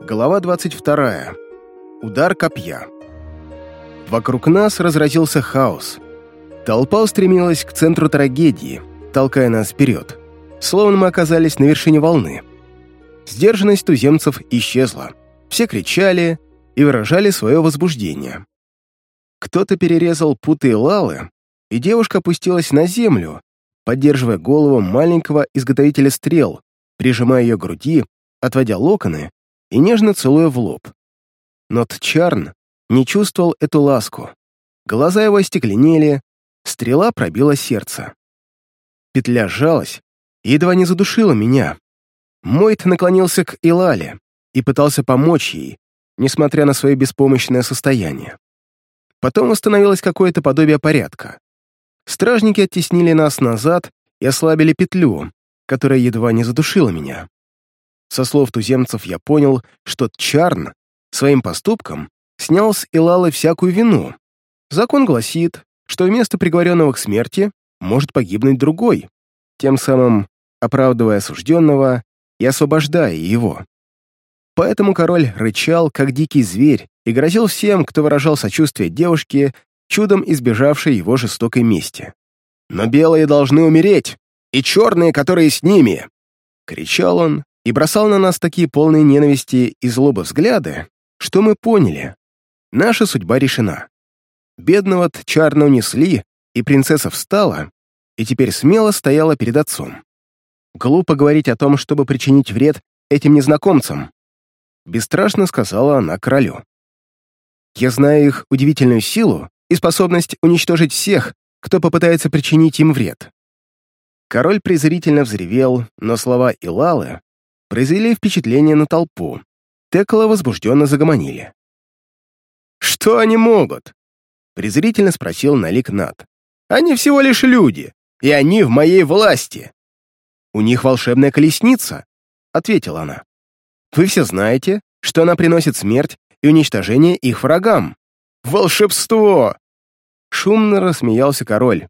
Глава 22. Удар копья. Вокруг нас разразился хаос. Толпа устремилась к центру трагедии, толкая нас вперед, словно мы оказались на вершине волны. Сдержанность туземцев исчезла. Все кричали и выражали свое возбуждение. Кто-то перерезал путы лалы, и девушка опустилась на землю, поддерживая голову маленького изготовителя стрел, прижимая ее к груди, отводя локоны и нежно целуя в лоб. Но Тчарн не чувствовал эту ласку. Глаза его остекленели, стрела пробила сердце. Петля сжалась и едва не задушила меня. Мойт наклонился к Илале и пытался помочь ей, несмотря на свое беспомощное состояние. Потом установилось какое-то подобие порядка. Стражники оттеснили нас назад и ослабили петлю, которая едва не задушила меня. Со слов туземцев я понял, что Чарн своим поступком снял с Илалы всякую вину. Закон гласит, что вместо приговоренного к смерти может погибнуть другой, тем самым оправдывая осужденного и освобождая его. Поэтому король рычал, как дикий зверь, и грозил всем, кто выражал сочувствие девушке, чудом избежавшей его жестокой мести. «Но белые должны умереть, и черные, которые с ними!» — кричал он, и бросал на нас такие полные ненависти и злобы взгляды, что мы поняли. Наша судьба решена. Бедного Тчарна унесли, и принцесса встала, и теперь смело стояла перед отцом. Глупо говорить о том, чтобы причинить вред этим незнакомцам. Бесстрашно сказала она королю. Я знаю их удивительную силу и способность уничтожить всех, кто попытается причинить им вред. Король презрительно взревел, но слова Илалы произвели впечатление на толпу. Текла возбужденно загомонили. «Что они могут?» — презрительно спросил Налик Нат. «Они всего лишь люди, и они в моей власти». «У них волшебная колесница», — ответила она. «Вы все знаете, что она приносит смерть и уничтожение их врагам». «Волшебство!» Шумно рассмеялся король.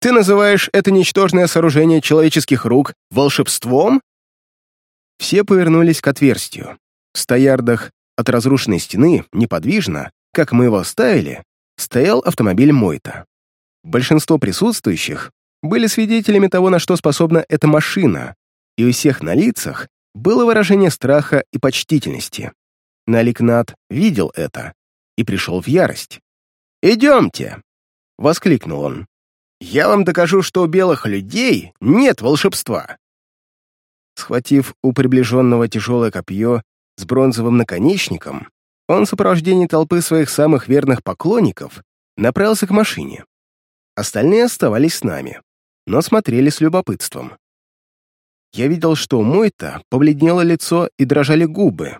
«Ты называешь это ничтожное сооружение человеческих рук волшебством?» Все повернулись к отверстию. В стоярдах от разрушенной стены, неподвижно, как мы его оставили, стоял автомобиль Мойта. Большинство присутствующих были свидетелями того, на что способна эта машина, и у всех на лицах было выражение страха и почтительности. Наликнат видел это и пришел в ярость. «Идемте!» — воскликнул он. «Я вам докажу, что у белых людей нет волшебства. Схватив у приближенного тяжелое копье с бронзовым наконечником, он в сопровождении толпы своих самых верных поклонников направился к машине. Остальные оставались с нами, но смотрели с любопытством. Я видел, что у Мойта побледнело лицо и дрожали губы,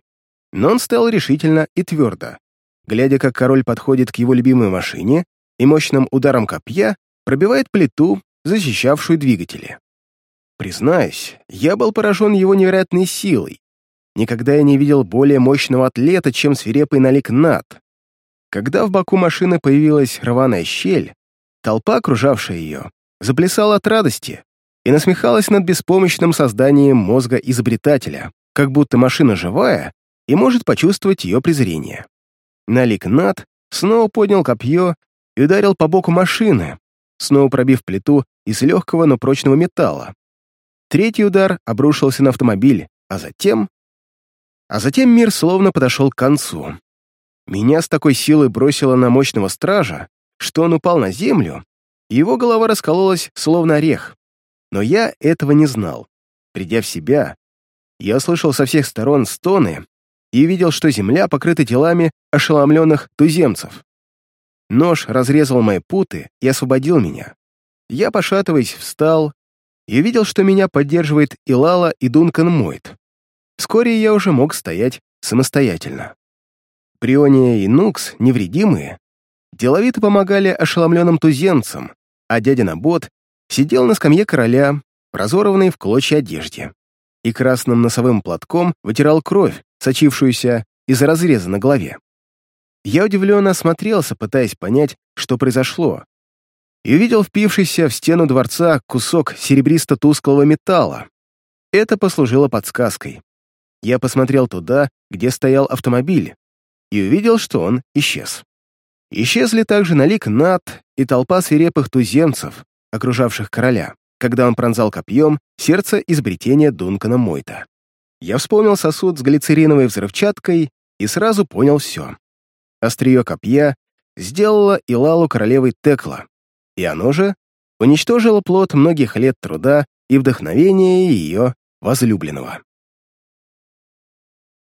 но он стоял решительно и твердо, глядя, как король подходит к его любимой машине и мощным ударом копья пробивает плиту, защищавшую двигатели. Признаюсь, я был поражен его невероятной силой. Никогда я не видел более мощного атлета, чем свирепый налик Нат. Когда в боку машины появилась рваная щель, толпа, окружавшая ее, заплясала от радости и насмехалась над беспомощным созданием мозга изобретателя, как будто машина живая и может почувствовать ее презрение. Налик Нат снова поднял копье и ударил по боку машины, снова пробив плиту из легкого, но прочного металла, Третий удар обрушился на автомобиль, а затем... А затем мир словно подошел к концу. Меня с такой силой бросило на мощного стража, что он упал на землю, и его голова раскололась, словно орех. Но я этого не знал. Придя в себя, я слышал со всех сторон стоны и видел, что земля покрыта телами ошеломленных туземцев. Нож разрезал мои путы и освободил меня. Я, пошатываясь, встал, и увидел, что меня поддерживает Илала и Дункан Мойт. Вскоре я уже мог стоять самостоятельно. Приония и Нукс, невредимые, деловито помогали ошеломленным туземцам, а дядя Набот сидел на скамье короля, разорванной в клочья одежде, и красным носовым платком вытирал кровь, сочившуюся из разреза на голове. Я удивленно осмотрелся, пытаясь понять, что произошло, и увидел впившийся в стену дворца кусок серебристо-тусклого металла. Это послужило подсказкой. Я посмотрел туда, где стоял автомобиль, и увидел, что он исчез. Исчезли также Налик Нат и толпа свирепых туземцев, окружавших короля, когда он пронзал копьем сердце изобретения Дункана Мойта. Я вспомнил сосуд с глицериновой взрывчаткой и сразу понял все. Острие копья сделало Илалу королевой Текла, и оно же уничтожило плод многих лет труда и вдохновения ее возлюбленного.